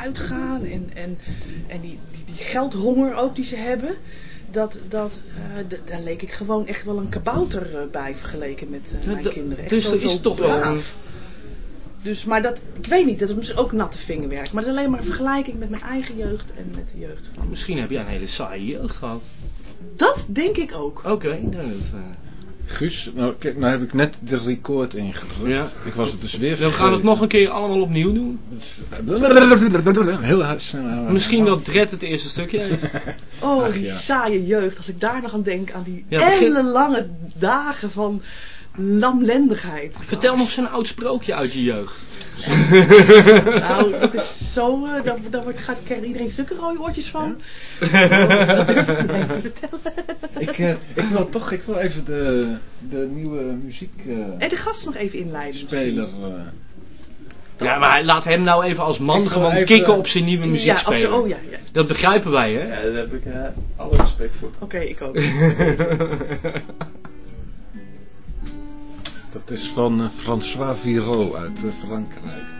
uitgaan en, en, en die, die, die geldhonger ook die ze hebben. Dat, dat, eh, daar leek ik gewoon echt wel een kabouter eh, bij vergeleken met eh, mijn dat- kinderen. Echt dus zo- er is toch wel Dus, maar dat, ik weet niet, dat is misschien ook natte vingerwerk. Maar dat is alleen maar een vergelijking met mijn eigen jeugd en met de jeugd van... Misschien heb jij een hele saaie jeugd gehad. Dat denk ik ook. Oké, dat, eh, Guus, nou, kijk, nou heb ik net de record ingedrukt. Ja. Ik was het dus weer we gaan het nog een keer allemaal opnieuw doen. Heel hard. snel. Misschien dat Dred het eerste stukje heeft. Oh, Ach, die ja. saaie jeugd. Als ik daar nog aan denk, aan die Ja, begin- ellenlange dagen van lamlendigheid. Vertel nog zo'n oud sprookje uit je jeugd. Nou, dat is zo, daar, daar wordt, gaat, krijgt iedereen stukken rode oortjes van. Oh, dat durf ik niet vertellen. Ik, eh, ik wil toch ik wil even de, de nieuwe muziekspeler. En de gast nog even inleiden. speler. Ja, maar laat hem nou even als man gewoon even- kicken op zijn nieuwe muziek Ja, spelen. oh ja, ja. Dat begrijpen wij, hè? Ja, daar heb ik eh, alle respect voor. Oké, ik ook. dat is van eh, François Viraud uit eh, Frankrijk.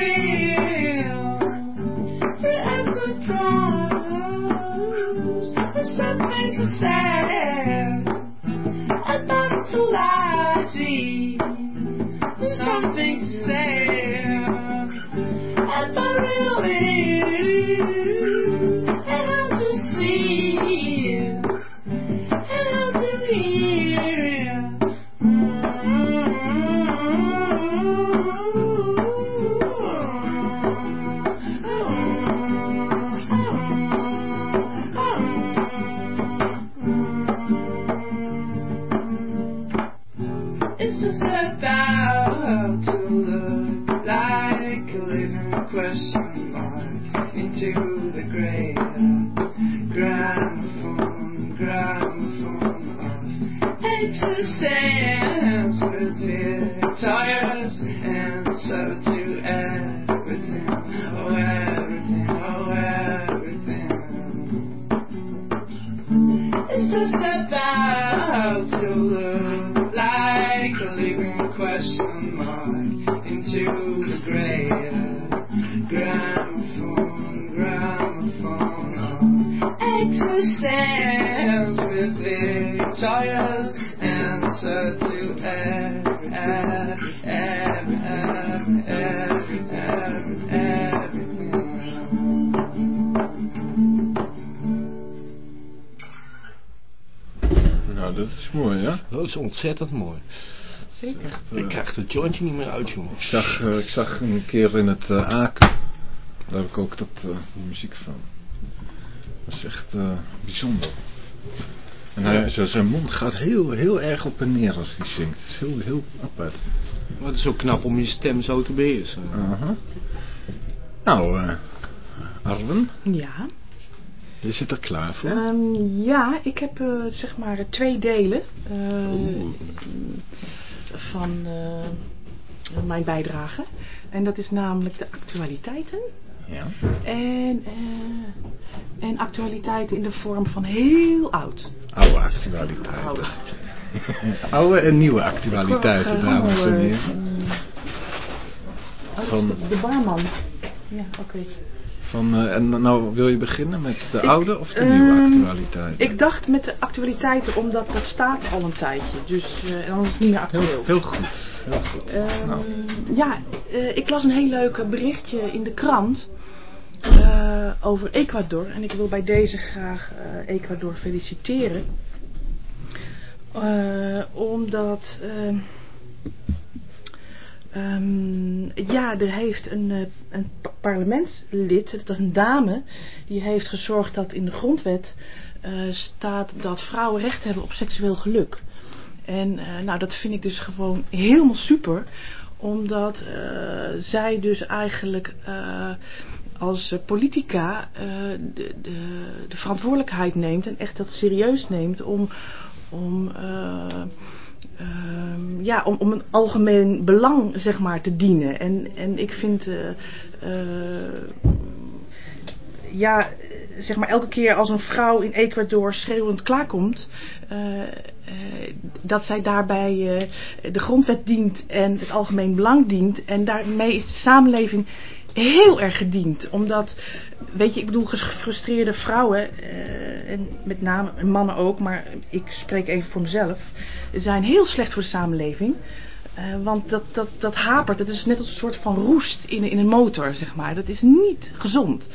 free. Ontzettend mooi. Zeker. Ik krijg het jointje niet meer uit, jongen. Ik zag, eh, ik zag een keer in het eh, Aken, daar heb ik ook dat, eh, die muziek van. Dat is echt eh, bijzonder. En hij, zo, zijn mond gaat heel, heel erg op en neer als hij zingt. Het is heel, heel apart. Maar het is ook knap om je stem zo te beheersen. Nou, eh Arwen, Ja. Je zit er klaar voor? Ehm, ja, ik heb eh, zeg maar twee delen Oeh. van eh, mijn bijdrage. En dat is namelijk de actualiteiten. Ja. En, eh, en actualiteiten in de vorm van heel oud. Oude actualiteiten. Oude. Oude en nieuwe actualiteiten, dames en heren. Oh, Van- de barman. Ja, oké. Van, eh, en nou wil je beginnen met de Ik, oude of de nieuwe ehm, actualiteiten? Ik dacht met de actualiteiten, omdat dat staat al een tijdje. Dus eh, en dan is het niet meer actueel. Heel, heel goed. Heel goed. Ehm, Nou. Ja, eh, ik las een heel leuk berichtje in de krant eh, over Ecuador. En ik wil bij deze graag eh, Ecuador feliciteren. Eh, omdat, ehm, ja, er heeft een, eh, een pa- parlementslid, dat is een dame, die heeft gezorgd dat in de grondwet eh, staat dat vrouwen recht hebben op seksueel geluk. En eh, nou, dat vind ik dus gewoon helemaal super. Omdat zij dus eigenlijk als politica de, de, de verantwoordelijkheid neemt. En echt dat serieus neemt om, om, eh, ehm, ja, om, om een algemeen belang zeg maar, te dienen. En, en ik vind... eh, eh, ja, zeg maar elke keer als een vrouw in Ecuador schreeuwend klaarkomt, eh, dat zij daarbij de grondwet dient en het algemeen belang dient. En daarmee is de samenleving heel erg gediend. Omdat, weet je, ik bedoel, gefrustreerde vrouwen, eh, en met name mannen ook, maar ik spreek even voor mezelf, zijn heel slecht voor de samenleving. Eh, want dat, dat, dat hapert. Het is net als een soort van roest in, in een motor, zeg maar. Dat is niet gezond.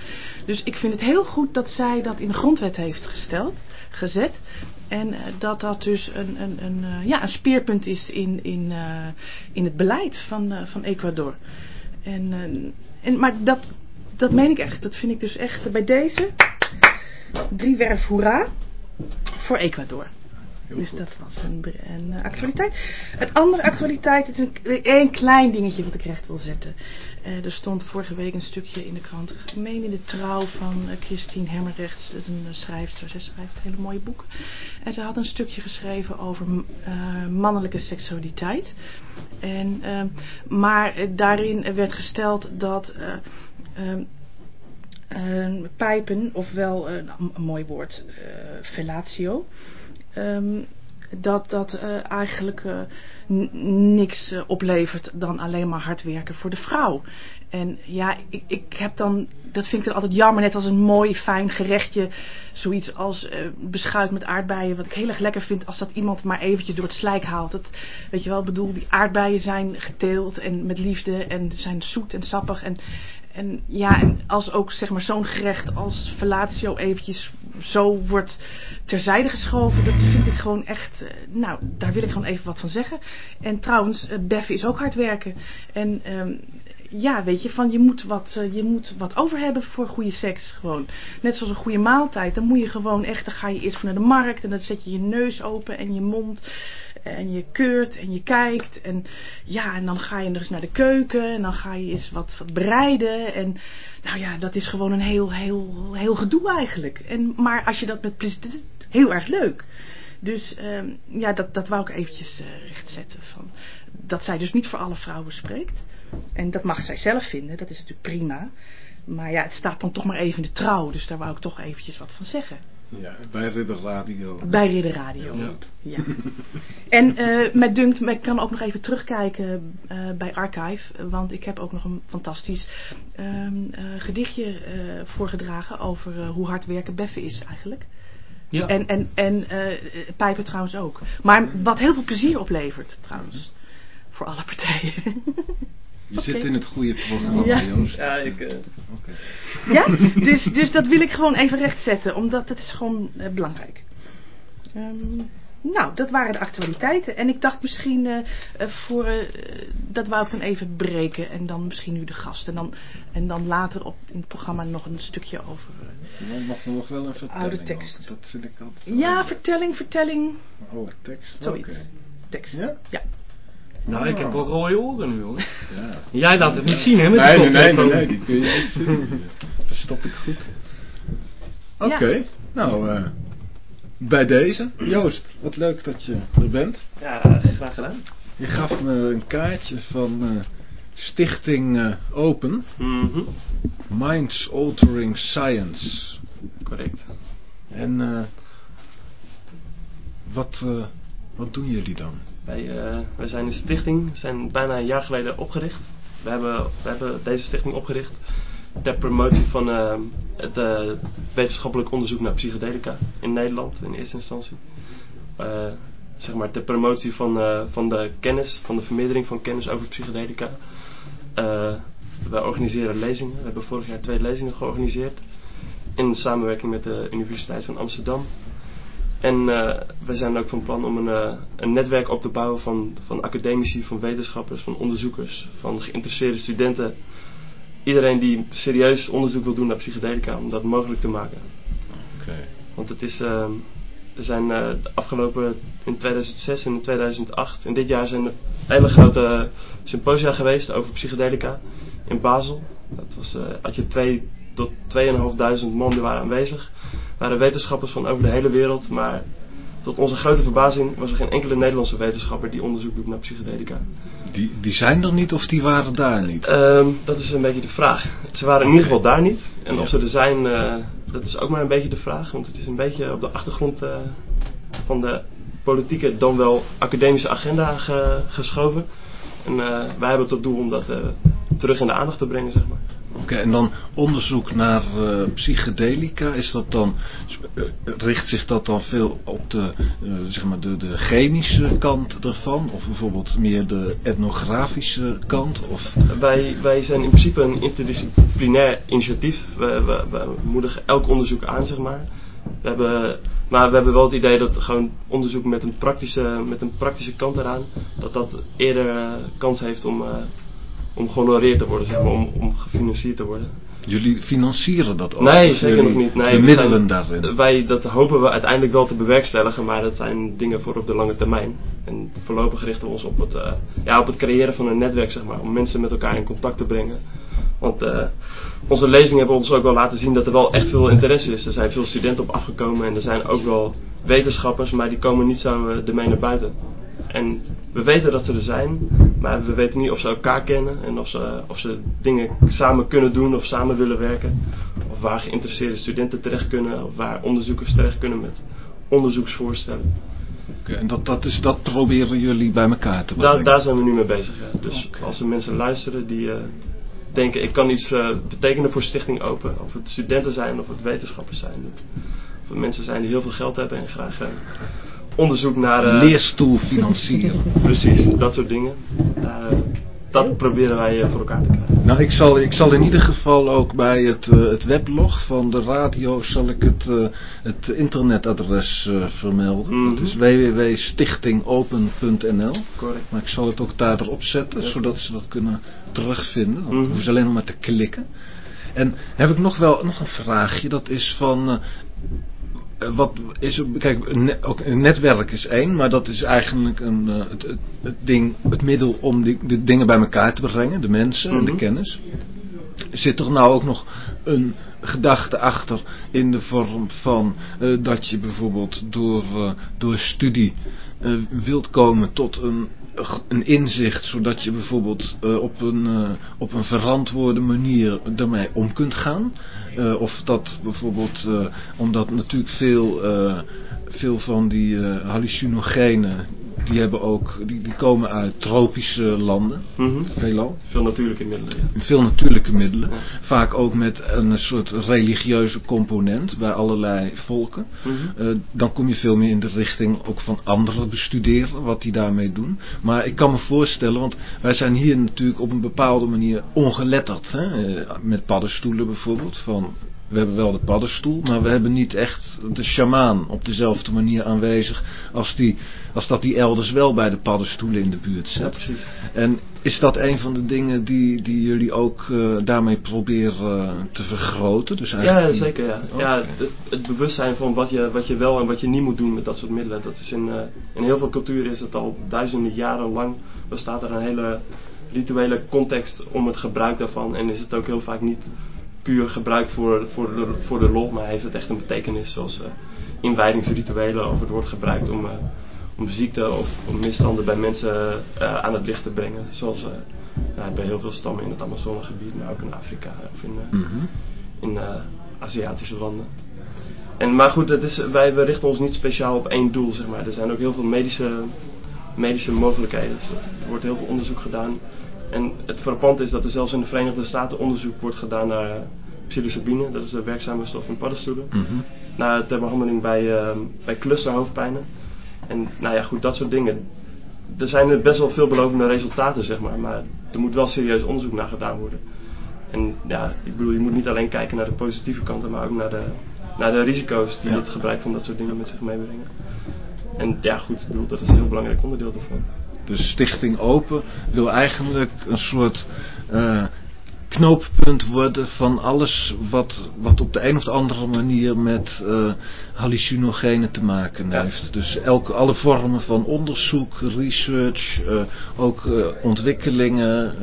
Dus ik vind het heel goed dat zij dat in de grondwet heeft gesteld, gezet. En eh, dat dat dus een, een, een, ja, een speerpunt is in, in, in het beleid van, van Ecuador. En, en, maar dat, dat meen ik echt. Dat vind ik dus echt bij deze. Driewerf hoera voor Ecuador. Heel dus goed. dat was een, een eh, actualiteit. Het andere actualiteit is een, een klein dingetje wat ik recht wil zetten. Eh, er stond vorige week een stukje in de krant. Ik meen in de trouw van eh, Christine Hemmerrechts. Een eh, schrijfster. Zij schrijft hele mooie boeken. En ze had een stukje geschreven over mannelijke seksualiteit. En, maar daarin werd gesteld dat... eh, ehm, eh, pijpen, ofwel nou, een mooi woord, fellatio, ehm, dat dat eigenlijk niks eh, oplevert dan alleen maar hard werken voor de vrouw. En ja, ik, ik heb dan, dat vind ik dan altijd jammer, net als een mooi fijn gerechtje, zoiets als eh, beschuit met aardbeien, wat ik heel erg lekker vind als dat iemand maar eventjes door het slijk haalt. Dat, weet je wel, bedoel, die aardbeien zijn geteeld en met liefde en zijn zoet en sappig en en ja, en als ook zeg maar zo'n gerecht als fellatio eventjes zo wordt terzijde geschoven, dat vind ik gewoon echt, eh, nou, daar wil ik gewoon even wat van zeggen. En trouwens, eh, beffen is ook hard werken. En ehm, ja, weet je, van je moet, wat, eh, je moet wat over hebben voor goede seks gewoon. Net zoals een goede maaltijd, dan moet je gewoon echt, dan ga je eerst voor naar de markt en dan zet je je neus open en je mond en je keurt en je kijkt en ja, en dan ga je eens naar de keuken en dan ga je eens wat, wat bereiden en nou ja, dat is gewoon een heel, heel, heel gedoe eigenlijk. En, maar als je dat met plezier, het is heel erg leuk. Dus ehm, ja, dat, dat wou ik eventjes eh, rechtzetten. Van, dat zij dus niet voor alle vrouwen spreekt. En dat mag zij zelf vinden, dat is natuurlijk prima. Maar ja, het staat dan toch maar even in de trouw, dus daar wou ik toch eventjes wat van zeggen. Ja, bij Ridder Radio. Bij Ridder Radio. Ja. Ja. En eh met dunkt, ik kan ook nog even terugkijken eh, bij Archive. Want ik heb ook nog een fantastisch ehm, eh, gedichtje eh, voorgedragen over eh, hoe hard werken beffen is eigenlijk. Ja. En, en, en eh, pijpen trouwens ook. Maar wat heel veel plezier oplevert trouwens. Voor alle partijen. Je zit in het goede programma, Ja. Joost. Ja, ik... eh, Oké. Ja, dus, dus dat wil ik gewoon even rechtzetten, omdat het is gewoon eh, belangrijk. Ehm, nou, dat waren de actualiteiten. En ik dacht misschien eh, voor, eh, dat wou ik dan even breken. En dan misschien nu de gast. En dan, en dan later op, in het programma nog een stukje over... eh, Dan mag nog wel een vertelling. Oude tekst. Dat vind ik altijd... ja, vertelling, vertelling, Oude tekst. zoiets. Oké. Tekst. Ja? Ja. Nou, ik heb wel rode oren nu hoor. Ja. Jij laat het niet zien hè? Met Nee, die nee, nee, nee, nee, die kun je niet zien. Verstop ik goed. Oké, nou, eh, bij deze. Joost, wat leuk dat je er bent. Ja, graag gedaan. Je gaf me een kaartje van eh, Stichting eh, Open, Mhm, Minds Altering Science. correct. En eh, wat, eh, wat doen jullie dan? Wij, eh, wij zijn een stichting, zijn bijna een jaar geleden opgericht. We hebben, we hebben deze stichting opgericht ter promotie van eh, het eh, wetenschappelijk onderzoek naar psychedelica in Nederland in eerste instantie. Zeg maar ter promotie van, van de kennis, van de vermeerdering van kennis over psychedelica. Wij organiseren lezingen. We hebben vorig jaar twee lezingen georganiseerd in samenwerking met de Universiteit van Amsterdam. En eh, we zijn ook van plan om een, eh, een netwerk op te bouwen van, van academici, van wetenschappers, van onderzoekers, van geïnteresseerde studenten. Iedereen die serieus onderzoek wil doen naar psychedelica, om dat mogelijk te maken. Oké. Want het is, eh, er zijn eh, de afgelopen in 2006 en in 2008 en dit jaar zijn er hele grote symposia geweest over psychedelica in Basel. Dat was, had je twee tot 2.500 man die waren aanwezig. Er waren wetenschappers van over de hele wereld, maar tot onze grote verbazing was er geen enkele Nederlandse wetenschapper die onderzoek doet naar psychedelica. Die, die zijn er niet of die waren daar niet? Ehm, dat is een beetje de vraag. Ze waren in ieder geval daar niet. En of ze er zijn, eh, dat is ook maar een beetje de vraag. Want het is een beetje op de achtergrond eh, van de politieke, dan wel academische agenda ge- geschoven. En eh, wij hebben het tot doel om dat terug in de aandacht te brengen, zeg maar. Oké, en dan onderzoek naar eh, psychedelica, is dat dan, eh, richt zich dat dan veel op de, eh, zeg maar de, de chemische kant ervan? Of bijvoorbeeld meer de etnografische kant? Of, Wij, wij zijn in principe een interdisciplinair initiatief. We, we, moedigen elk onderzoek aan, zeg maar. We hebben, maar we hebben wel het idee dat gewoon onderzoek met een praktische, met een praktische kant eraan, dat dat eerder kans heeft om, om gehonoreerd te worden, zeg maar, om, om gefinancierd te worden. jullie financieren dat ook? Nee, zeker nog niet. Nee, de middelen zijn- daarin? Wij, dat hopen we uiteindelijk wel te bewerkstelligen, maar dat zijn dingen voor op de lange termijn. En voorlopig richten we ons op het, eh, ja, op het creëren van een netwerk, zeg maar, om mensen met elkaar in contact te brengen. Want eh, onze lezingen hebben ons ook wel laten zien dat er wel echt veel interesse is. Er zijn veel studenten op afgekomen en er zijn ook wel wetenschappers, maar die komen niet zo eh, ermee naar buiten. En we weten dat ze er zijn, maar we weten niet of ze elkaar kennen en of ze, of ze dingen samen kunnen doen of samen willen werken. Of waar geïnteresseerde studenten terecht kunnen, of waar onderzoekers terecht kunnen met onderzoeksvoorstellen. Oké, en dat, dat, is, dat proberen jullie bij elkaar te Daar, brengen? daar zijn we nu mee bezig. Ja. Dus als er mensen luisteren die eh, denken ik kan iets eh, betekenen voor Stichting Open, of het studenten zijn of het wetenschappers zijn, of het mensen zijn die heel veel geld hebben en graag eh, onderzoek naar... eh, Leerstoel financieren. Precies, dat soort dingen. Eh, dat proberen wij eh, voor elkaar te krijgen. Nou, ik zal, ik zal in ieder geval ook bij het, eh, het weblog van de radio zal ik het, eh, het internetadres eh, vermelden. Mhm. Dat is www.stichtingopen.nl. Correct. Maar ik zal het ook daar erop zetten, Ja. zodat ze dat kunnen terugvinden. Dan Mhm. hoeven ze alleen nog maar te klikken. En heb ik nog wel nog een vraagje. Dat is van... eh, wat is, kijk, een, ne- ook een netwerk is één, maar dat is eigenlijk een, eh, het, het, het ding, het middel om die, de dingen bij elkaar te brengen, de mensen en de Mhm. kennis. Zit er nou ook nog een gedachte achter in de vorm van eh, dat je bijvoorbeeld door, door studie wilt komen tot een, een inzicht, zodat je bijvoorbeeld eh, op, een, eh, op een verantwoorde manier daarmee om kunt gaan? Eh, of dat bijvoorbeeld, omdat natuurlijk veel, veel van die hallucinogenen, die, hebben ook, die, die komen uit tropische landen, veelal Veel natuurlijke middelen. Ja. veel natuurlijke middelen. Vaak ook met een soort religieuze component bij allerlei volken. Mhm. Eh, dan kom je veel meer in de richting ook van anderen bestuderen, wat die daarmee doen. Maar ik kan me voorstellen, want wij zijn hier natuurlijk op een bepaalde manier ongeletterd. Hè? eh, Met paddenstoelen bijvoorbeeld. Van, we hebben wel de paddenstoel, maar we hebben niet echt de sjamaan op dezelfde manier aanwezig als, die, als dat die elders wel bij de paddenstoelen in de buurt Ja, zit. precies. En is dat een van de dingen die, die jullie ook eh, daarmee proberen eh, te vergroten? Dus Ja, eigenlijk die- zeker. Ja. Oh. Ja, het, het bewustzijn van wat je, wat je wel en wat je niet moet doen met dat soort middelen. Dat is in, eh, in heel veel culturen is het al duizenden jaren lang. Bestaat er een hele rituele context om het gebruik daarvan. En is het ook heel vaak niet puur gebruik voor, voor, de, voor de lol, maar heeft het echt een betekenis. Zoals eh, inwijdingsrituelen of het wordt gebruikt om, eh, om ziekte of om misstanden bij mensen eh, aan het licht te brengen. Zoals nou, bij heel veel stammen in het Amazonegebied, maar ook in Afrika of in, Mhm. in Aziatische landen. En, maar goed, het is, wij we richten ons niet speciaal op één doel, zeg maar. Er zijn ook heel veel medische, medische mogelijkheden. Dus er wordt heel veel onderzoek gedaan. En het frappant is dat er zelfs in de Verenigde Staten onderzoek wordt gedaan naar eh, psilocybine. Dat is de werkzame stof in paddenstoelen. Mhm. Naar ter behandeling bij, eh, bij clusterhoofdpijnen. En nou ja, goed, dat soort dingen. Er zijn best wel veelbelovende resultaten, zeg maar. Maar er moet wel serieus onderzoek naar gedaan worden. En ja, ik bedoel, je moet niet alleen kijken naar de positieve kanten, maar ook naar de, naar de risico's die Ja. het gebruik van dat soort dingen met zich meebrengen. En ja, goed, ik bedoel, dat is een heel belangrijk onderdeel daarvan. Dus Stichting Open wil eigenlijk een soort eh, knooppunt worden van alles wat, wat op de een of de andere manier met eh hallucinogenen te maken heeft. Dus elke, alle vormen van onderzoek, research, eh, ook ontwikkelingen.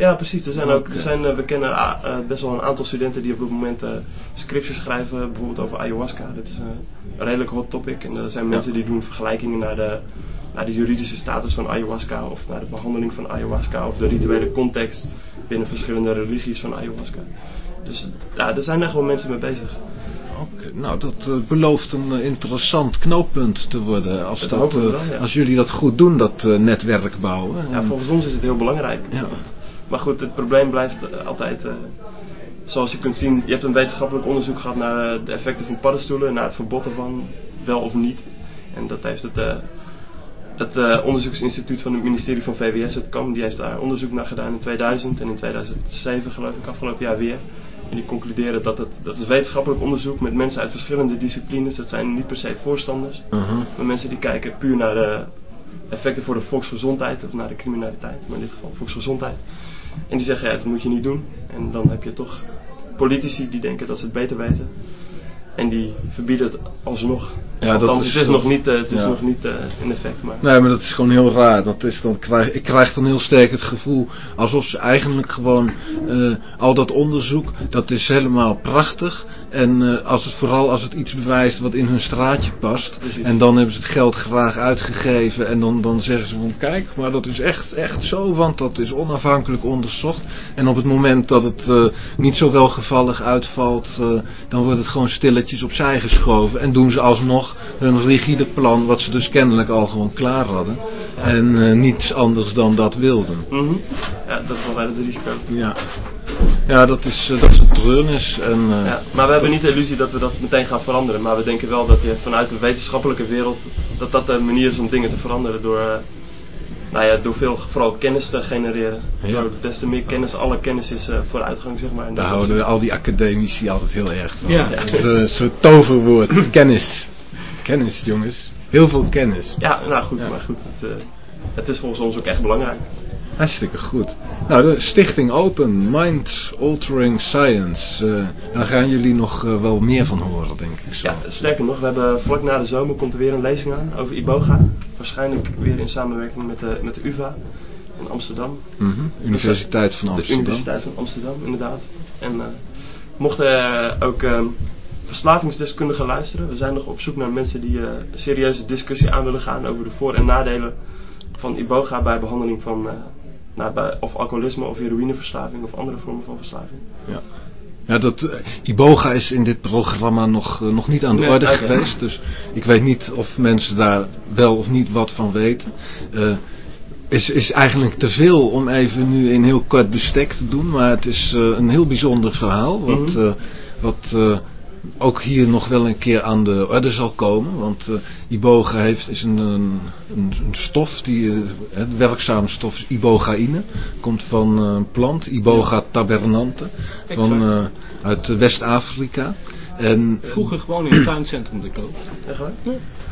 Eh, Ja, precies. Er zijn ook, er zijn, eh, we kennen ah, eh, best wel een aantal studenten die op dit moment eh scriptjes schrijven, bijvoorbeeld over ayahuasca. Dat is eh, een redelijk hot topic. En er zijn mensen die doen vergelijkingen naar de, naar de juridische status van ayahuasca, of naar de behandeling van ayahuasca, of de rituele context binnen verschillende religies van ayahuasca. Dus ja, er zijn echt wel mensen mee bezig. Oké, nou dat eh, belooft een eh, interessant knooppunt te worden. Als, Dat dat, hopen we eh, wel, ja. als jullie dat goed doen, dat eh, netwerk bouwen. Ja, En- volgens ons is het heel belangrijk. ja. Maar goed, het probleem blijft eh, altijd, eh, zoals je kunt zien, je hebt een wetenschappelijk onderzoek gehad naar eh, de effecten van paddenstoelen, naar het verbod ervan, wel of niet. En dat heeft het, het onderzoeksinstituut van het ministerie van VWS, het KAM, die heeft daar onderzoek naar gedaan in 2000 en in 2007 geloof ik, afgelopen jaar weer. En die concluderen dat het, dat is wetenschappelijk onderzoek met mensen uit verschillende disciplines, dat zijn niet per se voorstanders, Uh-huh. maar mensen die kijken puur naar de effecten voor de volksgezondheid of naar de criminaliteit, maar in dit geval volksgezondheid. En die zeggen, ja, dat moet je niet doen. En dan heb je toch politici die denken dat ze het beter weten. En die verbieden het alsnog. Ja, dat is- het is nog niet, eh, het is ja. nog niet eh, in effect. Maar Nee, maar dat is gewoon heel raar. Dat is dan krijg, ik krijg dan heel sterk het gevoel alsof ze eigenlijk gewoon eh, al dat onderzoek, dat is helemaal prachtig. En als het, vooral als het iets bewijst wat in hun straatje past. Precies. En dan hebben ze het geld graag uitgegeven. En dan, dan zeggen ze van kijk, maar dat is echt, echt zo, want dat is onafhankelijk onderzocht. En op het moment dat het niet zo welgevallig uitvalt, dan wordt het gewoon stilletjes opzij geschoven. En doen ze alsnog hun rigide plan, wat ze dus kennelijk al gewoon klaar hadden. En eh, niets anders dan dat wilden. Mhm. ja, dat is altijd het risico. Ja, ja dat, is, eh, dat is een treurnis. En, eh, Ja, maar we hebben niet de illusie dat we dat meteen gaan veranderen. Maar we denken wel dat je vanuit de wetenschappelijke wereld, dat dat de manier is om dingen te veranderen. Door, nou ja, door veel vooral kennis te genereren. Ja. Des te meer kennis, alle kennis is eh, vooruitgang zeg maar. En Daar dat houden is- al die academici altijd heel erg van. Ja. Het is een soort toverwoord. kennis. Kennis, jongens. Heel veel kennis. Ja, nou goed, Ja. maar goed. Het, eh, het is volgens ons ook echt belangrijk. Hartstikke goed. Nou, de Stichting Open, Mind Altering Science. eh, daar gaan jullie nog eh, wel meer van horen, denk ik zo. Ja, sterker nog, we hebben vlak na de zomer komt er weer een lezing aan over Iboga. Waarschijnlijk weer in samenwerking met de, met de UvA in Amsterdam. Mhm. Universiteit van De Amsterdam. Universiteit van Amsterdam, inderdaad. En eh, mochten ook eh, verslavingsdeskundigen luisteren. We zijn nog op zoek naar mensen die eh, een serieuze discussie aan willen gaan over de voor- en nadelen van Iboga bij behandeling van eh, nou, bij, of alcoholisme of heroïneverslaving of andere vormen van verslaving. Ja. Ja, dat, eh, Iboga is in dit programma nog, eh, nog niet aan de Nee, orde geweest. Dus ik weet niet of mensen daar wel of niet wat van weten. Eh, is, is eigenlijk te veel om even nu in heel kort bestek te doen. Maar het is eh, een heel bijzonder verhaal. Wat, Mhm. eh, wat eh, ook hier nog wel een keer aan de orde zal komen. Want eh, iboga heeft, is een, een, een stof, die, eh, het werkzame stof is ibogaïne. Komt van eh, een plant, iboga tabernante, van, eh, uit West-Afrika. En Vroeger gewoon in het tuincentrum te koop. Echt waar?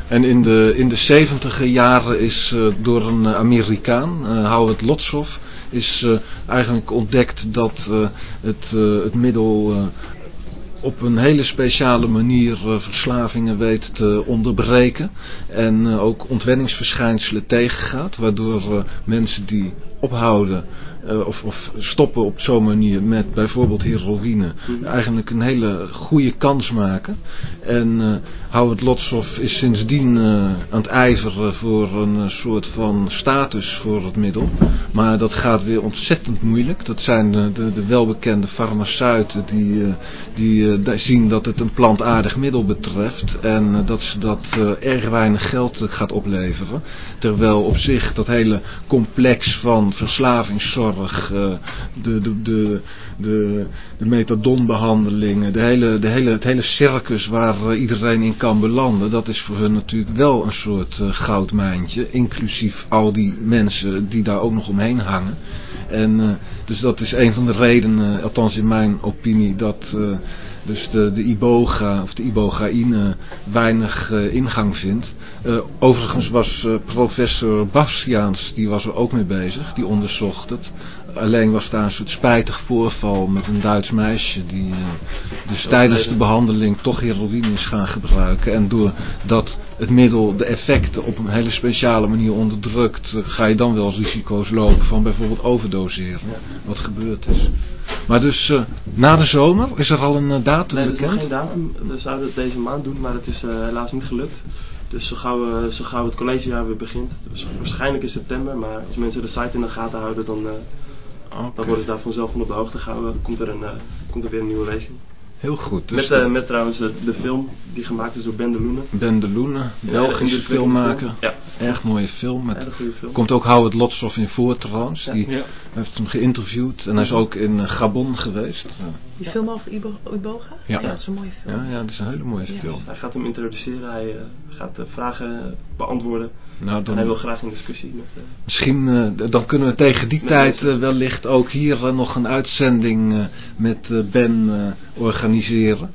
En in de, in de 70 jaren is eh, door een Amerikaan, eh Howard Lotsoff, is eh, eigenlijk ontdekt dat eh, het, eh, het middel eh, op een hele speciale manier eh, verslavingen weet te onderbreken. En eh, ook ontwenningsverschijnselen tegengaat. Waardoor eh, mensen die ophouden eh, of, of stoppen op zo'n manier met bijvoorbeeld heroïne. Eigenlijk een hele goede kans maken. En eh Howard Lotsoff is sindsdien eh, aan het ijveren voor een soort van status voor het middel. Maar dat gaat weer ontzettend moeilijk. Dat zijn de, de, de welbekende farmaceuten die, die zien dat het een plantaardig middel betreft. En dat ze dat erg weinig geld gaat opleveren. Terwijl op zich dat hele complex van verslavingszorg, eh, de, de, de, de, de methadonbehandelingen, de hele, de hele, het hele circus waar eh, iedereen in kan belanden, dat is voor hun natuurlijk wel een soort eh, goudmijntje. Inclusief al die mensen die daar ook nog omheen hangen. En eh, dus dat is een van de redenen, althans in mijn opinie, dat eh, dus de, de iboga of de ibogaïne weinig eh, ingang vindt. Eh, overigens was eh, professor Bastiaans, die was er ook mee bezig, die onderzocht het. Alleen was daar een soort spijtig voorval met een Duits meisje die eh, dus tijdens de behandeling toch heroïne is gaan gebruiken. En doordat het middel de effecten op een hele speciale manier onderdrukt, eh, ga je dan wel risico's lopen van bijvoorbeeld overdoseren. Wat gebeurd is. Maar dus eh, na de zomer is er al een eh, datum Nee, er is geen datum. We zouden het deze maand doen, maar het is helaas niet gelukt. Dus zo gauw, zo gauw het collegejaar weer begint, dus waarschijnlijk in september, maar als mensen de site in de gaten houden, dan, dan worden ze daar vanzelf van op de hoogte gehouden. Komt er, een, komt er weer een nieuwe lezing. Heel goed. Dus met, eh, met trouwens eh, de film die gemaakt is door Ben de Loenen. Ben de Loenen, Belgische de filmmaker. Ja, Erg mooie film. Met, goede film. komt ook Howard Lotsoff in voor trouwens. Ja. Die Ja. heeft hem geïnterviewd. En hij is ook in eh, Gabon geweest. Ja. Die film over Ibo- Iboga? Ja. dat is een mooie film. Ja, ja, dat is een hele mooie Ja. film. Hij gaat hem introduceren, hij gaat eh, vragen beantwoorden. Nou, En hij wil dan, graag in discussie met... eh, misschien eh, dan kunnen we tegen die tijd wellicht ook hier nog een uitzending eh, met Ben eh, organiseren.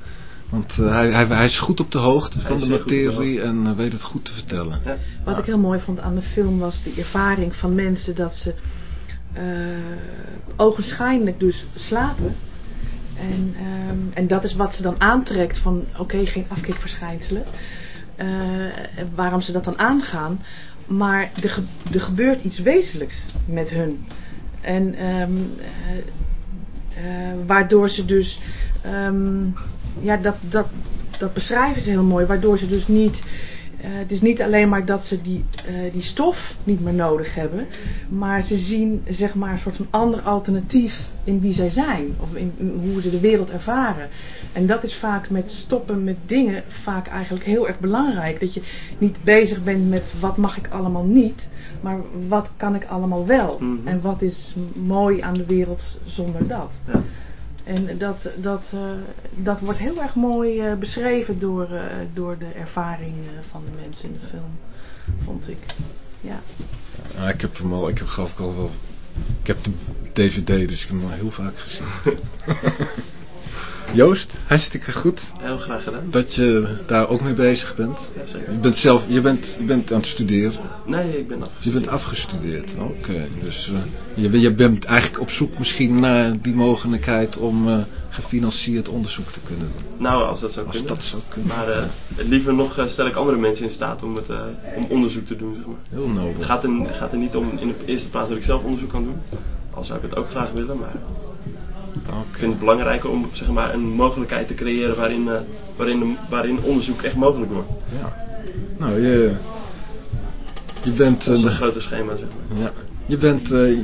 Want eh, hij, hij, hij is goed op de hoogte Hij van de materie en eh, weet het goed te vertellen. ja. Wat ik heel mooi vond aan de film was de ervaring van mensen dat ze eh ogenschijnlijk dus slapen. En, ehm, en dat is wat ze dan aantrekt van oké, geen afkikverschijnselen. Eh, en waarom ze dat dan aangaan. Maar er, ge- er gebeurt iets wezenlijks met hun. En ehm, eh, eh, waardoor ze dus, ehm, ja, dat, dat, dat beschrijven ze heel mooi, waardoor ze dus niet, eh, het is niet alleen maar dat ze die, eh, die stof niet meer nodig hebben, maar ze zien zeg maar een soort van ander alternatief in wie zij zijn, of in, in hoe ze de wereld ervaren. En dat is vaak met stoppen met dingen vaak eigenlijk heel erg belangrijk. Dat je niet bezig bent met wat mag ik allemaal niet, maar wat kan ik allemaal wel. Mhm. En wat is mooi aan de wereld zonder dat. Ja. En dat, dat, eh, dat wordt heel erg mooi eh, beschreven door, eh, door de ervaring van de mensen in de film, vond ik. Ja. Ja, ik heb hem al, ik heb geloof ik al wel, ik heb de DVD dus ik heb hem al heel vaak gezien. Joost, hartstikke goed Heel graag gedaan. dat je daar ook mee bezig bent. Ja, zeker. Je bent zelf, je bent, je bent aan het studeren. Nee, ik ben Je afgestudeerd. bent afgestudeerd. Oké, dus eh, je, bent- je bent eigenlijk op zoek misschien naar die mogelijkheid om eh, gefinancierd onderzoek te kunnen doen. Nou, als dat zou Als kunnen. dat zou kunnen. Maar eh, liever nog stel ik andere mensen in staat om, het, om onderzoek te doen, zeg maar. Heel nobel. Het gaat er, gaat er niet om in de eerste plaats dat ik zelf onderzoek kan doen. Al zou ik het ook graag willen, maar Ik vind het belangrijker om zeg maar, een mogelijkheid te creëren waarin, eh, waarin, waarin onderzoek echt mogelijk wordt. Ja. Nou, je, je bent... Dat is eh, een groter schema, zeg maar. Ja. Je bent, eh,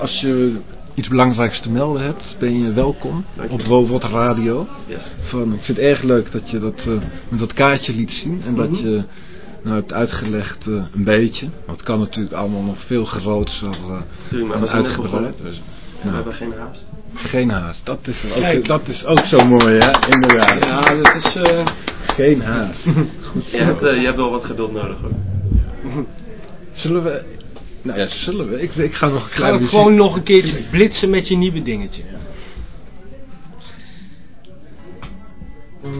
als je iets belangrijks te melden hebt, ben je welkom je. op Wowot Radio. Yes. Van, ik vind het erg leuk dat je dat eh, met dat kaartje liet zien en dat Mhm. je nou hebt uitgelegd eh, een beetje. Want het kan natuurlijk allemaal nog veel groter eh, en net uitgebreid. Dus, We hebben geen haast. Geen haast. Dat is ook, Kijk. dat is ook zo mooi, hè? Inderdaad. Ja, dat is... eh, Geen haast. Goed Je hebt, eh, je hebt wel wat geduld nodig hoor. Zullen we... Nou ja, zullen we? Ik, ik ga nog een ga muziek- gewoon nog een keertje blitsen met je nieuwe dingetje. Nog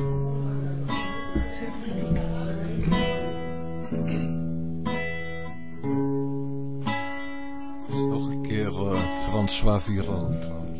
eh, François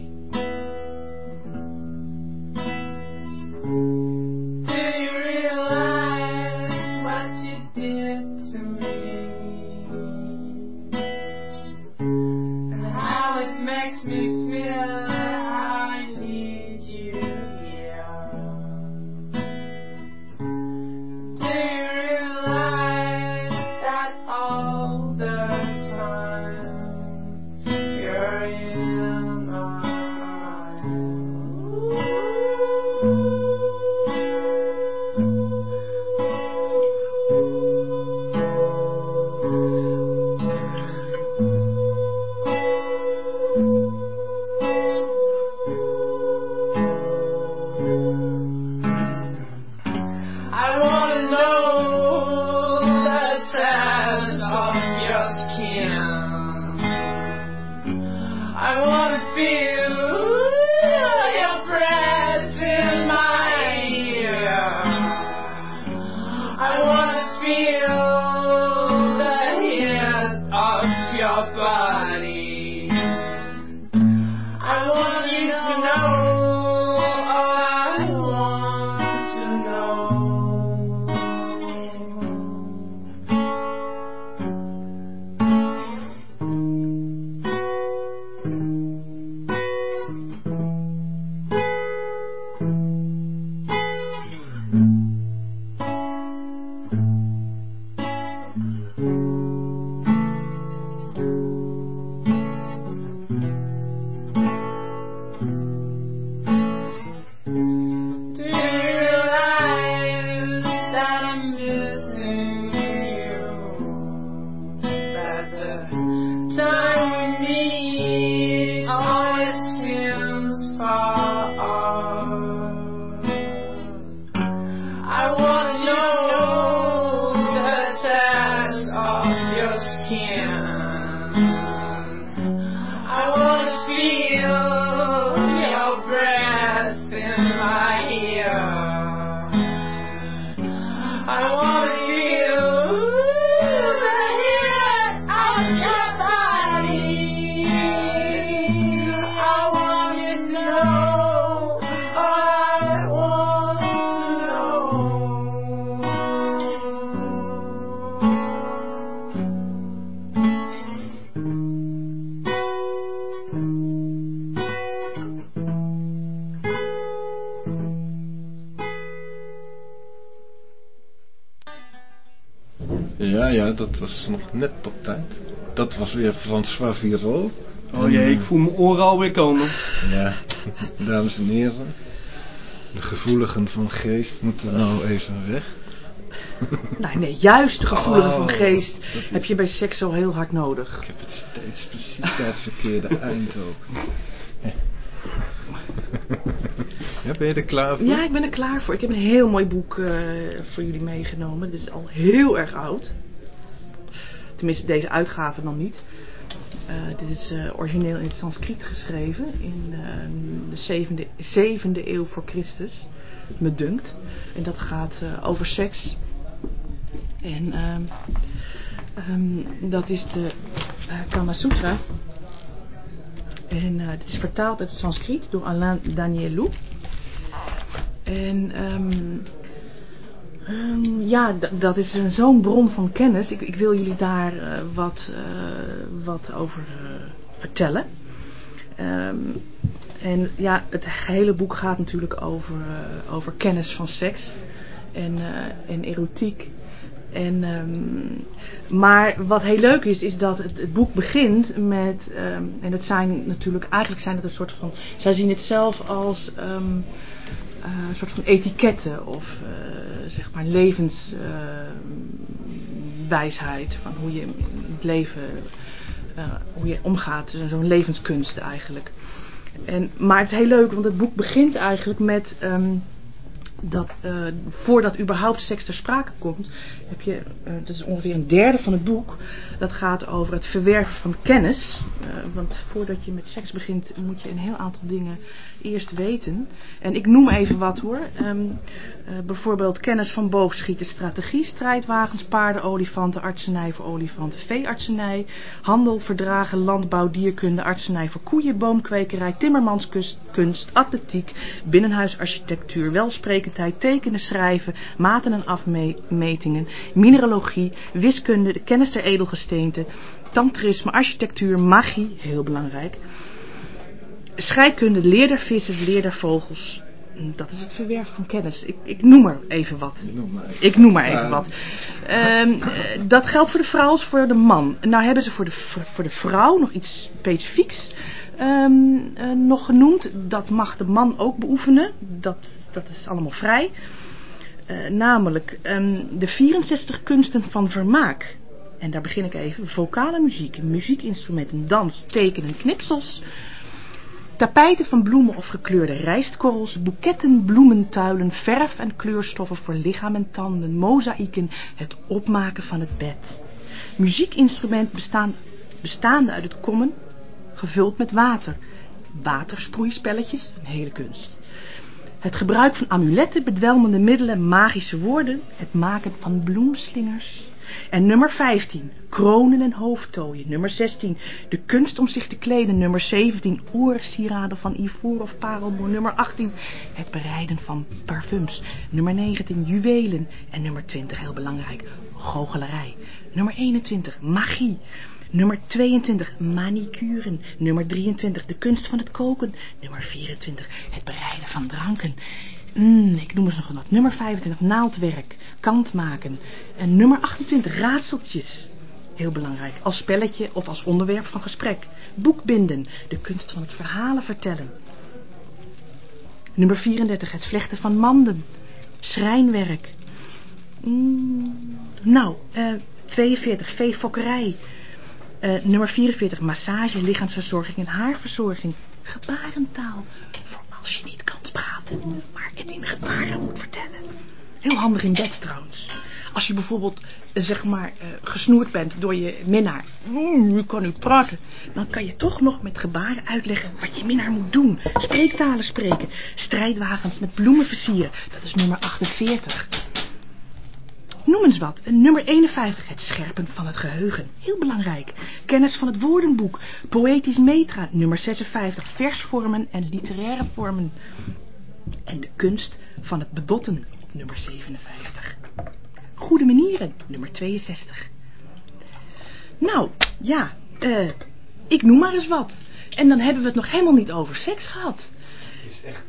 dat was nog net op tijd. Dat was weer François Viron. Oh jee, ik voel mijn oren alweer komen. Ja, dames en heren. De gevoeligen van geest moeten nou even weg. Nee, nee, juist de gevoeligen Oh, van geest is- heb je bij seks zo heel hard nodig. Ik heb het steeds precies bij het verkeerde eind ook. Ja, ben je er klaar voor? Ja, ik ben er klaar voor. Ik heb een heel mooi boek eh, voor jullie meegenomen. Dit is al heel erg oud. Tenminste, deze uitgave dan niet. Eh, dit is eh, origineel in het Sanskriet geschreven in eh, de zevende, eeuw voor Christus, me dunkt. En dat gaat over seks. En ehm, ehm, dat is de Kama Sutra. En dit is vertaald uit het Sanskriet door Alain Danielou. En ehm, ehm, ja, dat is zo'n bron van kennis. Ik, ik wil jullie daar eh, wat, eh, wat over eh, vertellen. Ehm, en ja, het hele boek gaat natuurlijk over, over kennis van seks en, en erotiek. En, ehm, maar wat heel leuk is, is dat het, het boek begint met, en het zijn natuurlijk, eigenlijk zijn het een soort van, zij zien het zelf als een soort van etiketten of eh, zeg maar levenswijsheid van hoe je het leven eh, hoe je omgaat, zo- zo'n levenskunst eigenlijk. En, maar het is heel leuk, want het boek begint eigenlijk met ehm, dat voordat überhaupt seks ter sprake komt, heb je, eh, dat is ongeveer een derde van het boek, dat gaat over het verwerven van kennis. Want voordat je met seks begint, moet je een heel aantal dingen eerst weten. En ik noem even wat hoor. Ehm, eh, bijvoorbeeld kennis van boogschieten, strategie, strijdwagens, paarden, olifanten, artsenij voor olifanten, veeartsenij, handel, verdragen, landbouw, dierkunde, artsenij voor koeien, boomkwekerij, timmermanskunst, atletiek, binnenhuisarchitectuur, welsprekendheid, tekenen, schrijven, maten en afmetingen, mineralogie, wiskunde, de kennis der edelgesteenten, tantrisme, architectuur, magie, heel belangrijk, scheikunde, leer der vissen, leer der vogels. Dat is het verwerven van kennis. Ik, ik noem er even wat. Noem maar even. Ik noem maar even wat. Ehm, eh, dat geldt voor de vrouw als voor de man. Nou hebben ze voor de, voor de vrouw nog iets specifieks ehm, eh, nog genoemd. Dat mag de man ook beoefenen. Dat, dat is allemaal vrij. Eh, namelijk ehm, de 64 kunsten van vermaak. En daar begin ik even. Vocale muziek, muziekinstrumenten, dans, tekenen, knipsels. Tapijten van bloemen of gekleurde rijstkorrels, boeketten, bloementuilen, verf en kleurstoffen voor lichaam en tanden, mozaïeken, het opmaken van het bed. Muziekinstrument bestaan, bestaande uit het kommen, gevuld met water. Watersproeispelletjes, een hele kunst. Het gebruik van amuletten, bedwelmende middelen, magische woorden, het maken van bloemslingers. En nummer 15, kronen en hoofdtooien. Nummer 16, de kunst om zich te kleden. Nummer 17, oorsieraden van ivoor of parelmoer. Nummer 18, het bereiden van parfums. Nummer 19, juwelen. En nummer 20, heel belangrijk, goochelarij. Nummer 21, magie. Nummer 22, manicuren. Nummer 23, de kunst van het koken. Nummer 24, het bereiden van dranken. Mm, ik noem eens nog wat. Nummer 25, naaldwerk. Kant maken. En nummer 28, raadseltjes. Heel belangrijk. Als spelletje of als onderwerp van gesprek. Boekbinden. De kunst van het verhalen vertellen. Nummer 34, het vlechten van manden. Schrijnwerk. Mm, nou, eh 42, veefokkerij. Eh, nummer 44, massage, lichaamsverzorging en haarverzorging. Gebarentaal, als je niet kan praten, maar het in gebaren moet vertellen. Heel handig in bed trouwens. Als je bijvoorbeeld, eh, zeg maar, eh, gesnoerd bent door je minnaar. Ik kan niet praten. Dan kan je toch nog met gebaren uitleggen wat je minnaar moet doen. Spreektalen spreken. Strijdwagens met bloemen versieren. Dat is nummer 48. Noem eens wat. Nummer 51. Het scherpen van het geheugen. Heel belangrijk. Kennis van het woordenboek. Poëtisch metra. Nummer 56. Versvormen en literaire vormen. En de kunst van het bedotten. Nummer 57. Goede manieren. Nummer 62. Nou, ja. eh, ik noem maar eens wat. En dan hebben we het nog helemaal niet over seks gehad. is echt...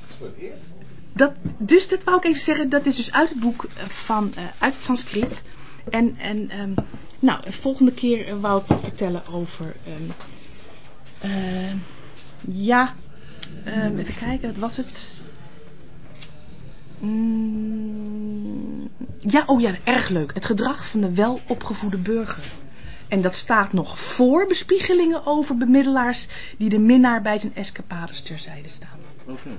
Het is voor het eerst. Dat, dus dat wou ik even zeggen, dat is dus uit het boek eh, van, eh, uit het Sanskriet. En, en ehm, nou, de volgende keer eh, wou ik wat vertellen over, eh, ja, even kijken, wat was het? Mm, ja, oh ja, erg leuk. Het gedrag van de welopgevoede burger. En dat staat nog voor bespiegelingen over bemiddelaars die de minnaar bij zijn escapades terzijde staan. Oké.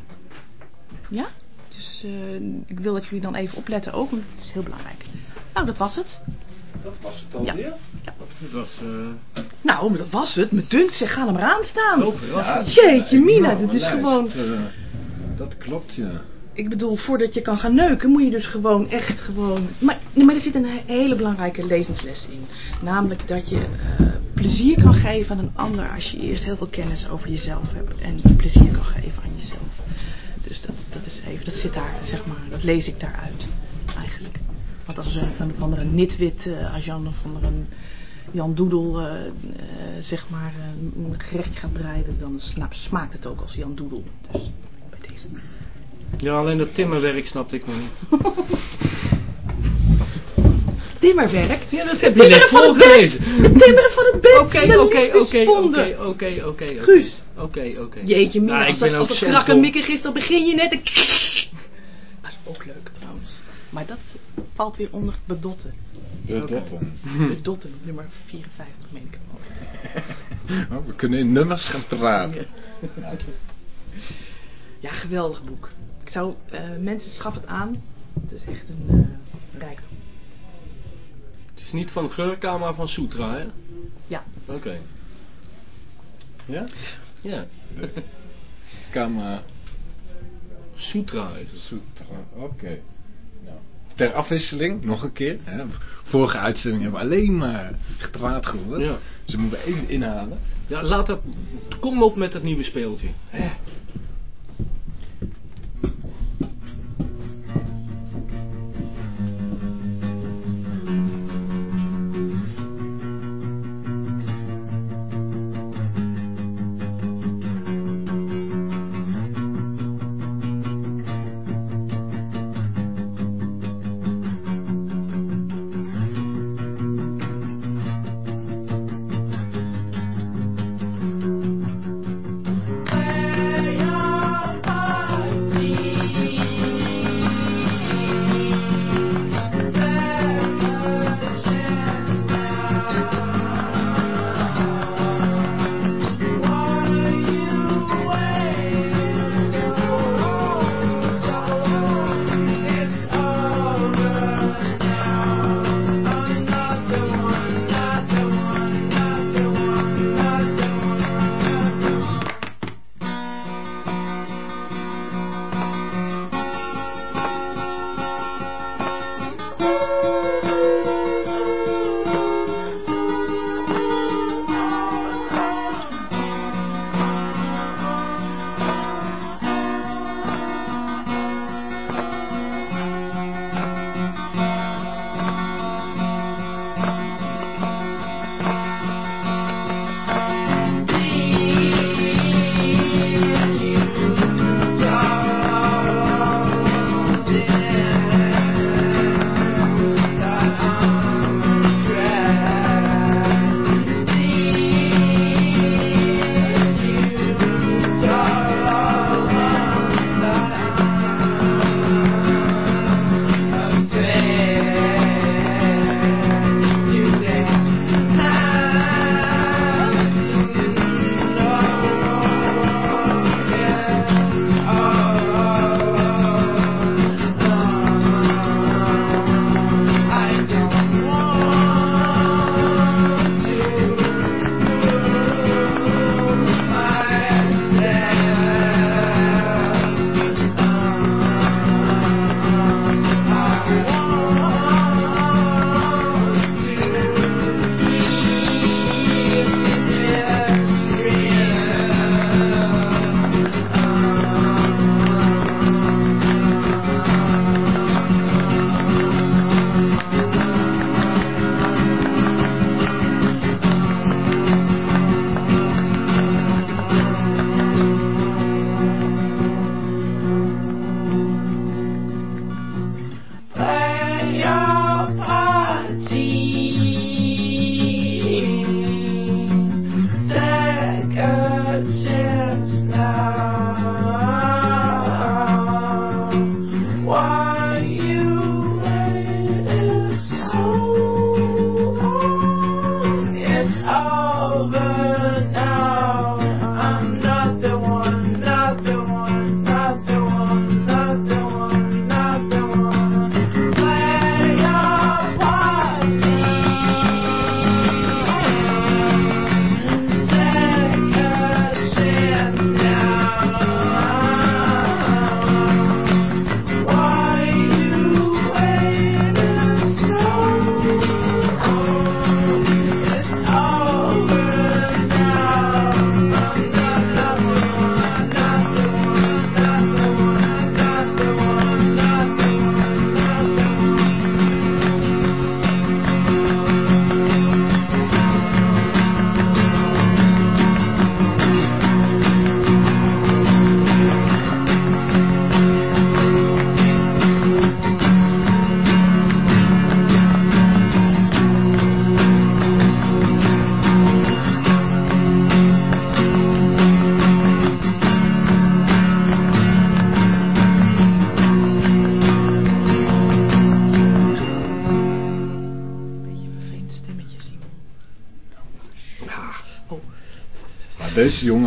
Ja? Dus eh, ik wil dat jullie dan even opletten ook, want het is heel belangrijk. Nou, dat was het. Dat was het alweer. Het was... eh Nou, maar dat was het. Me dunkt, zeg, ga hem eraan staan. Ja, Jeetje, Mina, dit maar is lijst, gewoon... eh, dat klopt, ja. Ik bedoel, voordat je kan gaan neuken, moet je dus gewoon echt gewoon... Maar, nee, maar er zit een he- hele belangrijke levensles in. Namelijk dat je eh, plezier kan geven aan een ander als je eerst heel veel kennis over jezelf hebt. En plezier kan geven aan jezelf. Dus dat, dat is even, dat zit daar, zeg maar, dat lees ik daaruit, eigenlijk. Want als er een of andere nitwit, eh, als Jan of andere Jan Doedel, eh, eh, zeg maar, een gerechtje gaat bereiden, dan smaakt het ook als Jan Doedel. Dus bij deze. Ja, alleen dat timmerwerk snapte ik nog niet. Timmerwerk? Ja, dat heb je net van het bed! voorgelezen. Timmeren van het bed! Oké, oké, oké, oké, oké, oké. oké. Guus. Oké, oké. Jeetje, Mina, Nou, ik als, ben dat, als zo het krakkemikkig is, dan begin je net... een- Dat is ook leuk trouwens. Maar dat valt weer onder bedotten. De dotten. Bedotten, nummer 54, meen ik. Oh, we kunnen in nummers gaan praten. Ja, geweldig boek. Ik zou, eh, mensen schaf het aan. Het is echt een eh rijkdom. Is niet van Gurka, maar van Sutra, hè? Ja. Oké. Ja? Ja. Kama Sutra is het. Sutra. Oké. Nou, ter afwisseling, nog een keer. Hè. Vorige uitzending hebben we alleen maar gepraat gehoord. Ja. Dus we moeten één inhalen. Ja, laat. Kom op met het nieuwe speeltje.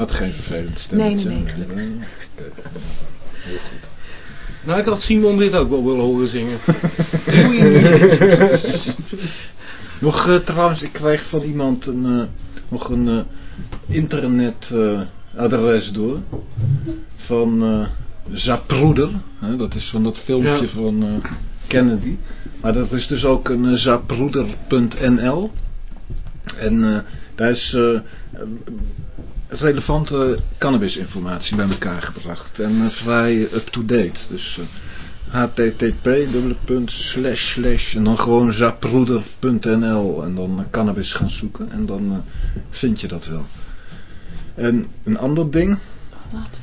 Had geen vervelend stemmetje. Nee, nee, nee, gelukkig. Nee, oké. Heel goed. Nou, ik had Simon dit ook wel willen horen zingen. Nog eh, trouwens, ik kreeg van iemand een, eh, nog een eh, internetadres door. Van eh Zapruder. Hè, dat is van dat filmpje Ja. van eh, Kennedy. Maar er is dus ook een zapruder.nl. En eh, daar is eh, relevante cannabisinformatie bij elkaar gebracht. En eh, vrij up-to-date. Dus http dubbele punt slash slash en dan gewoon zapruder.nl en dan cannabis gaan zoeken en dan eh, vind je dat wel. En een ander ding,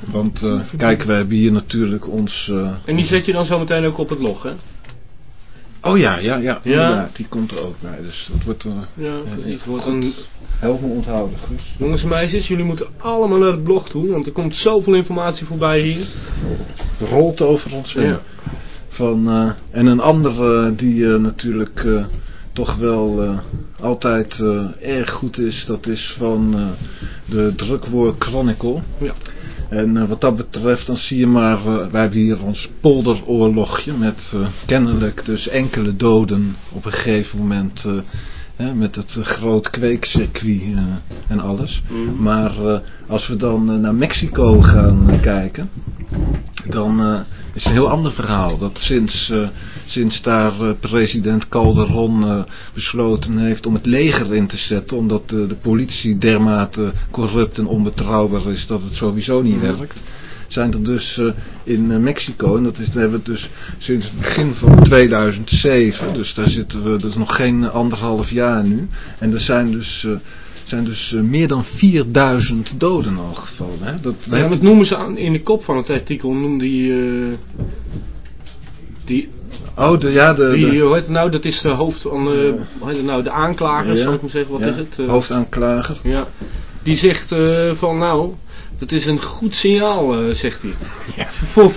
want kijk, we hebben hier natuurlijk ons... eh, En die zet je dan zo meteen ook op het log, hè? Oh ja, ja, ja, inderdaad, die komt er ook bij. Dus dat wordt uh, Ja, precies. Het wordt een... helemaal onthouden, Guus. Jongens en meisjes, jullie moeten allemaal naar het blog toe, want er komt zoveel informatie voorbij hier. Het rolt over ons heen. Ja. Van, eh, en een andere die eh, natuurlijk eh, toch wel eh, altijd eh, erg goed is, dat is van eh, de Drukwoord Chronicle. Ja. En eh, wat dat betreft, dan zie je maar, eh, wij hebben hier ons polderoorlogje met eh, kennelijk dus enkele doden op een gegeven moment hè, met het groot kweekcircuit en alles. Mhm. Maar als we dan naar Mexico gaan kijken, dan eh, is het een heel ander verhaal. Dat sinds, eh, sinds daar eh, president Calderon besloten heeft om het leger in te zetten, omdat de, politie dermate corrupt en onbetrouwbaar is dat het sowieso niet werkt. Zijn er dus in Mexico, en dat, is, hebben we dus sinds het begin van 2007, dus daar zitten we, dat is nog geen anderhalf jaar nu. En er zijn dus, zijn dus eh, meer dan 4000 doden al gevallen. Hè? Dat, Ja, noemen ze aan, in de kop van het artikel, die... eh, die, oh, de, ja, de, die, de- hoe heet het nou, dat is de hoofd van, eh, hoe heet het nou, de aanklager, Ja. zal ik maar zeggen, wat ja, is het? Eh, hoofdaanklager. Ja, die zegt eh, van nou, dat is een goed signaal, eh, zegt hij. Ja. Voor,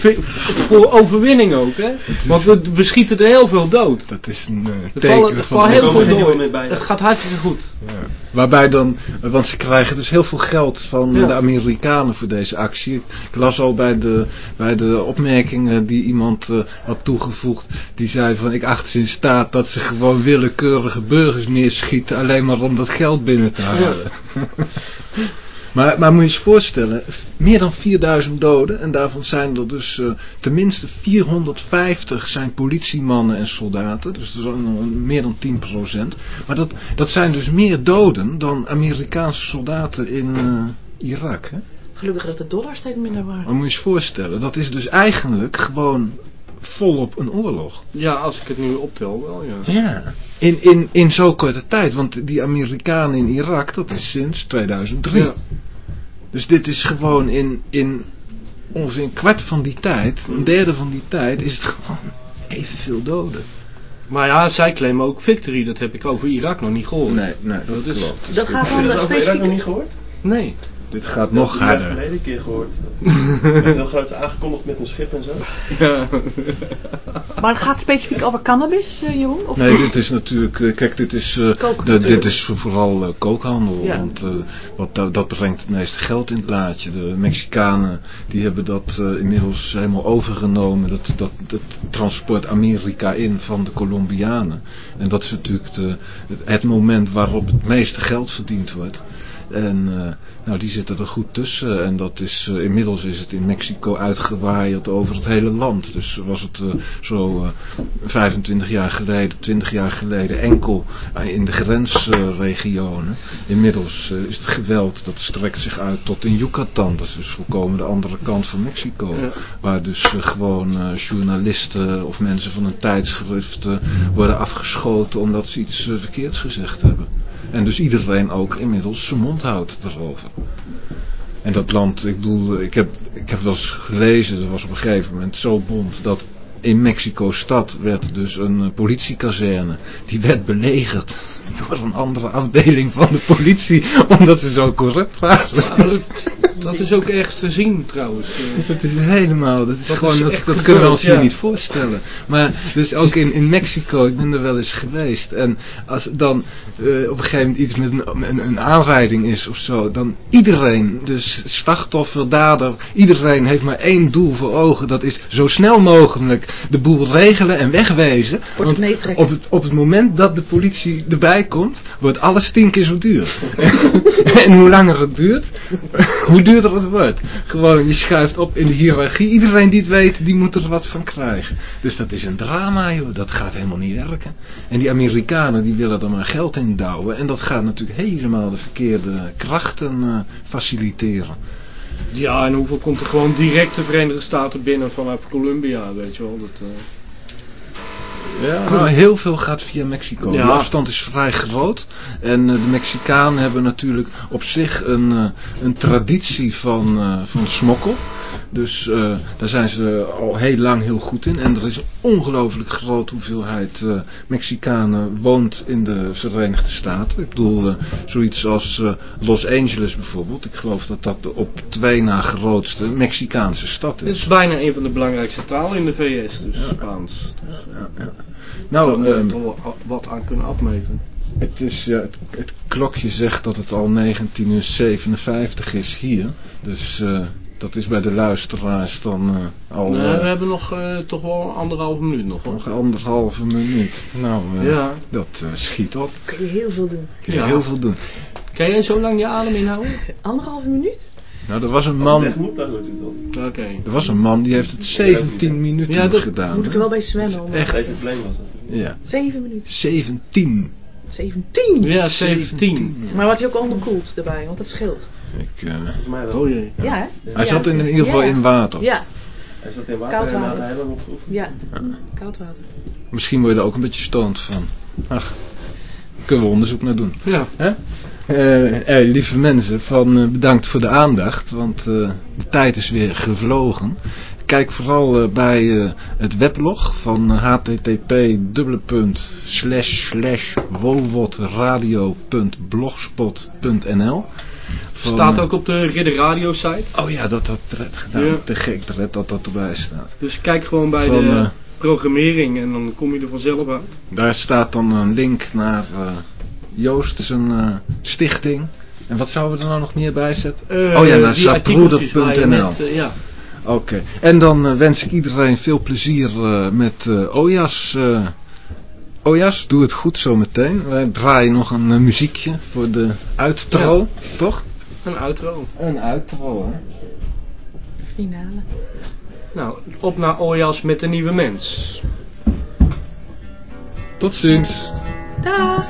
voor overwinning ook, hè? Want we, we schieten er heel veel dood. Dat is een eh, Er teken vallen, er van... Er heel veel bij, Het gaat hartstikke goed. Ja. Waarbij dan, eh, want ze krijgen dus heel veel geld van Ja. de Amerikanen voor deze actie. Ik las al bij de, bij de opmerkingen die iemand eh, had toegevoegd. Die zei van ik acht ze in staat dat ze gewoon willekeurige burgers neerschieten. Alleen maar om dat geld binnen te halen. maar, maar moet je je voorstellen. Meer dan 4000 doden. En daarvan zijn er dus eh, tenminste 450 zijn politiemannen en soldaten. Dus dat is een- meer dan 10%. Maar dat, dat zijn dus meer doden dan Amerikaanse soldaten in eh, Irak. Hè? Gelukkig dat de dollar steeds minder waard. Maar moet je je voorstellen. Dat is dus eigenlijk gewoon volop een oorlog. Ja, als ik het nu optel wel, ja. Ja. In, in, in zo'n korte tijd. Want die Amerikanen in Irak, dat is sinds 2003. Ja. Dus dit is gewoon in, in ongeveer een kwart van die tijd, een derde van die tijd, is het gewoon evenveel doden. Maar ja, zij claimen ook victory, dat heb ik over Irak nog niet gehoord. Nee, nee, dat, Dat is- klopt. Dus Dat dit, gaat Heb je om dat over Irak nog niet gehoord? Nee. Dit gaat Dat nog heb ik harder. geleden een keer gehoord. Heel groot aangekondigd met een schip en zo. Ja. Maar het gaat specifiek over cannabis, eh, Jeroen? Of Nee, dit is natuurlijk, eh, kijk, dit is, eh, de- natuurlijk. dit is voor- vooral eh, kookhandel. Ja. Want eh, wat, dat, dat brengt het meeste geld in het laadje. De Mexicanen die hebben dat eh, inmiddels helemaal overgenomen. Dat, dat, dat transport Amerika in van de Colombianen. En dat is natuurlijk de, het, het moment waarop het meeste geld verdiend wordt. En eh, nou, die zitten er goed tussen. En dat is, eh, inmiddels is het in Mexico uitgewaaid over het hele land. Dus was het eh, zo eh, 25 jaar geleden, 20 jaar geleden enkel in de grensregionen. Inmiddels is het geweld, dat strekt zich uit tot in Yucatan. Dat is dus volkomen de andere kant van Mexico. Ja. Waar dus gewoon journalisten of mensen van een tijdschrift worden afgeschoten omdat ze iets verkeerds gezegd hebben. En dus iedereen ook inmiddels zijn mond houdt erover. En dat land, ik bedoel, ik heb, ik heb wel eens gelezen, dat was op een gegeven moment zo bond dat in Mexico-stad werd dus een eh, politiekazerne, die werd belegerd door een andere afdeling van de politie, omdat ze zo corrupt waren. Dat is ook ergens te zien trouwens. eh. Dat is helemaal, dat is Dat gewoon, is dat, echt dat kunnen we ons hier niet voorstellen. Maar dus ook in, in Mexico, ik ben er wel eens geweest. En als dan eh, op een gegeven moment iets met een, een, een aanrijding is of zo, dan iedereen, dus slachtoffer, dader, iedereen heeft maar één doel voor ogen. Dat is zo snel mogelijk de boel regelen en wegwezen. Want op het, op het moment dat de politie erbij komt, wordt alles tien keer zo duur. en hoe langer het duurt, hoe duurder het wordt. Gewoon, je schuift op in de hiërarchie. Iedereen die het weet, die moet er wat van krijgen. Dus dat is een drama, joh. Dat gaat helemaal niet werken. En die Amerikanen, die willen er maar geld in douwen. En dat gaat natuurlijk helemaal de verkeerde krachten eh, faciliteren. Ja, en hoeveel komt er gewoon direct de Verenigde Staten binnen vanuit Colombia, weet je wel. Dat, eh, Ja, nou, heel veel gaat via Mexico. Ja. De afstand is vrij groot. En eh, de Mexicanen hebben natuurlijk op zich een, eh, een traditie van, eh, van smokkel. Dus daar zijn ze al heel lang heel goed in. En er is een ongelooflijk grote hoeveelheid Mexicanen woont in de Verenigde Staten. Ik bedoel, zoiets als Los Angeles bijvoorbeeld. Ik geloof dat dat de op twee na grootste Mexicaanse stad Het is. is bijna een van de belangrijkste talen in de VS, dus Spaans. Ja, ja. Nou, je ehm, toch wel wat aan kunnen afmeten. Het, is, ja, het, het klokje zegt dat het al 1957 is hier. Dus eh, dat is bij de luisteraars dan eh, al Nee, eh, we hebben nog eh, toch wel anderhalve minuut nog hoor. nog anderhalve minuut. Nou, eh, Ja. dat schiet op. Kun je heel veel doen. Kun je Ja. heel veel doen. Kan jij zo lang je adem inhouden? Anderhalve minuut? Nou, er was een Man. Oké. er was een man die heeft het 17 minuten Ja, dat gedaan. Moet ik er wel bij zwemmen. Om Echt. Even probleem was dat. Ja, Zeven minuten. 17. 17. Ja, 17. ja. Maar wat hij ook onderkoelt erbij, want dat scheelt. Ik, eh, Volgens mij wel. Oh jee. Ja, hè? hij zat in, in ieder geval Ja. in water. Ja, Hij zat in water Koud en water. helemaal opgeoefend. ja. Koud water. Misschien word je er ook een beetje stoned van. Ach, kunnen we onderzoek naar doen. Ja. Hè? Eh, eh, lieve mensen, van, eh, bedankt voor de aandacht, want eh, de tijd is weer gevlogen. Kijk vooral bij het weblog van http wowodradio.blogspot.nl Van, Staat ook op de Ridder Radio site. Oh ja, dat had Dred gedaan. Ja. Te gek dat dat erbij staat. Dus kijk gewoon bij Van, de programmering en dan kom je er vanzelf uit. Daar staat dan een link naar Joost zijn eh, stichting. En wat zouden we er nou nog meer bij zetten? Eh, Oh ja, naar net, eh, ja. Oké, en dan wens ik iedereen veel plezier eh, met eh, Ojas. eh Ojas, doe het goed zo meteen. Wij draaien nog een muziekje voor de uittro, toch? Een outro. Een uittro, hè? Finale. Nou, op naar Ojas met een nieuwe mens. Tot ziens. Dag.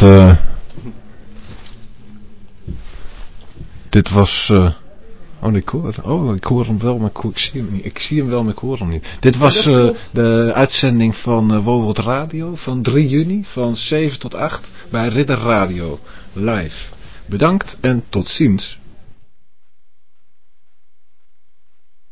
Dit, eh dit was, eh oh ik hoor, oh ik hoor hem wel, maar ik, zie hem niet. Ik zie hem wel, maar ik hoor hem niet. Dit was eh, de uitzending van uh, Woworld Radio van 3 juni van 7 tot 8 bij Ridder Radio live. Bedankt en tot ziens.